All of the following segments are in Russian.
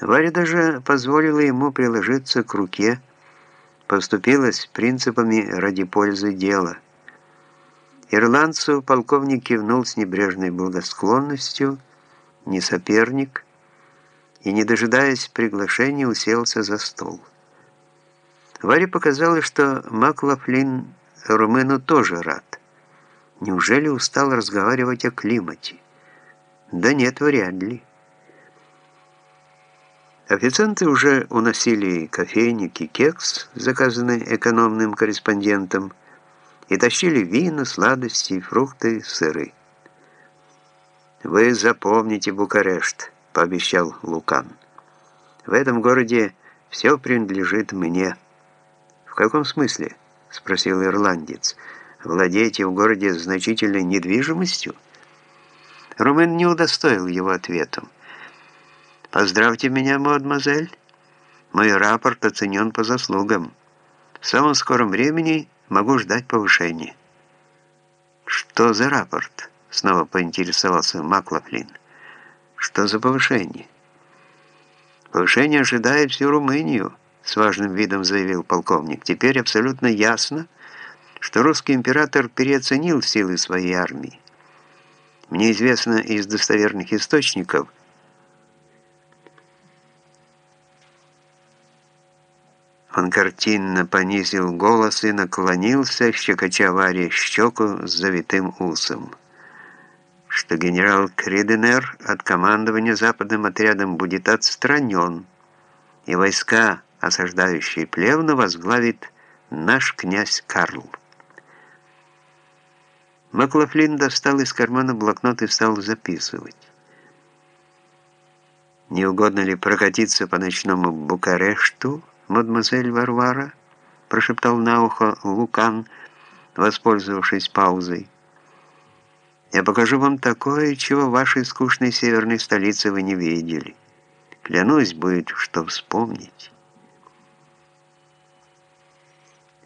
Варя даже позволила ему приложиться к руке, поступилась принципами ради пользы дела. Ирландцу полковник кивнул с небрежной благосклонностью, не соперник, и, не дожидаясь приглашения, уселся за стол. Варе показалось, что Маклафлин румыну тоже рад. Неужели устал разговаривать о климате? Да нет, вряд ли. Официанты уже уносили кофейник и кекс, заказанный экономным корреспондентом, и тащили вина, сладости, фрукты, сыры. «Вы запомните Букарешт», — пообещал Лукан. «В этом городе все принадлежит мне». «В каком смысле?» — спросил ирландец. «Владеете в городе значительной недвижимостью?» Румын не удостоил его ответом. «Поздравьте меня, мадемуазель. Мой рапорт оценен по заслугам. В самом скором времени могу ждать повышения». «Что за рапорт?» — снова поинтересовался Маклафлин. «Что за повышение?» «Повышение ожидает всю Румынию», — с важным видом заявил полковник. «Теперь абсолютно ясно, что русский император переоценил силы своей армии. Мне известно из достоверных источников — Он картинно понизил голос и наклонился, щекоча Варе щеку с завитым усом. Что генерал Криденер от командования западным отрядом будет отстранен, и войска, осаждающие Плевну, возглавит наш князь Карл. Маклафлин достал из кармана блокнот и стал записывать. Не угодно ли прокатиться по ночному Букарешту, мадемуазель Варвара?» прошептал на ухо Лукан, воспользовавшись паузой. «Я покажу вам такое, чего в вашей скучной северной столице вы не видели. Клянусь, будет что вспомнить».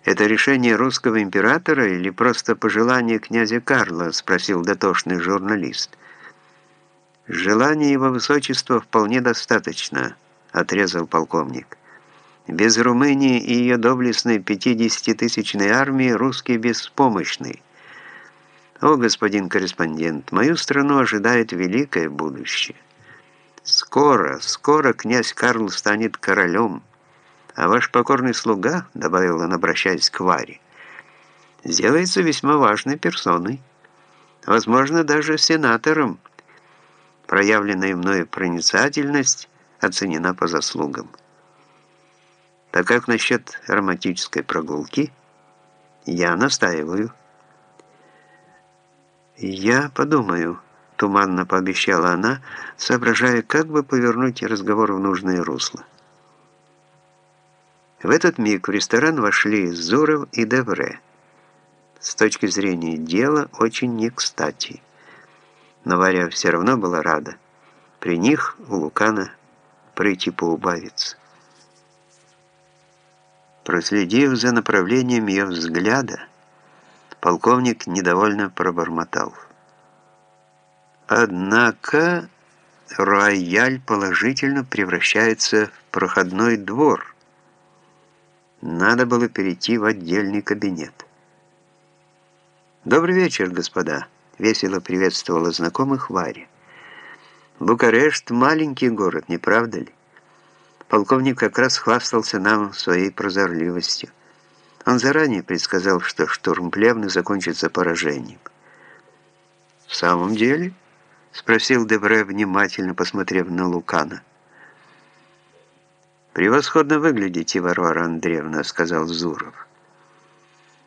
«Это решение русского императора или просто пожелание князя Карла?» спросил дотошный журналист. «Желание его высочества вполне достаточно», отрезал полковник. Без Румынии и ее доблестной 50-тысячной армии русские беспомощны. О, господин корреспондент, мою страну ожидает великое будущее. Скоро, скоро князь Карл станет королем, а ваш покорный слуга, добавил он, обращаясь к Варе, сделается весьма важной персоной, возможно, даже сенатором. Проявленная мною проницательность оценена по заслугам. Так как насчет романтической прогулки? Я настаиваю. Я подумаю, туманно пообещала она, соображая, как бы повернуть разговор в нужное русло. В этот миг в ресторан вошли Зуров и Девре. С точки зрения дела, очень не кстати. Но Варя все равно была рада. При них у Лукана пройти поубавиться. Проследив за направлением ее взгляда, полковник недовольно пробормотал. Однако рояль положительно превращается в проходной двор. Надо было перейти в отдельный кабинет. «Добрый вечер, господа!» — весело приветствовала знакомых Варя. «Букарешт — маленький город, не правда ли?» Полковник как раз хвастался нам своей прозорливостью. Он заранее предсказал, что штурм Плевны закончится поражением. «В самом деле?» — спросил Девре, внимательно посмотрев на Лукана. «Превосходно выглядите, Варвара Андреевна», — сказал Зуров.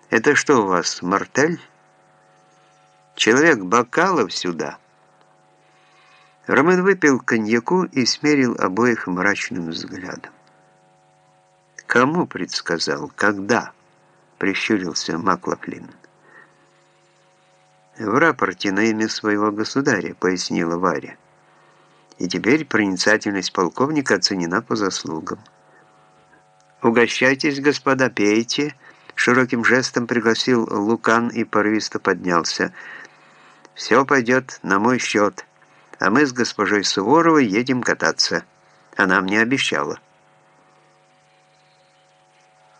«Это что у вас, мартель? Человек Бакалов сюда». Роман выпил коньяку и смерил обоих мрачным взглядом. «Кому предсказал? Когда?» — прищурился Маклафлин. «В рапорте на имя своего государя», — пояснила Варя. «И теперь проницательность полковника оценена по заслугам». «Угощайтесь, господа, пейте», — широким жестом пригласил Лукан и порывисто поднялся. «Все пойдет на мой счет» а мы с госпожой Суворовой едем кататься. Она мне обещала.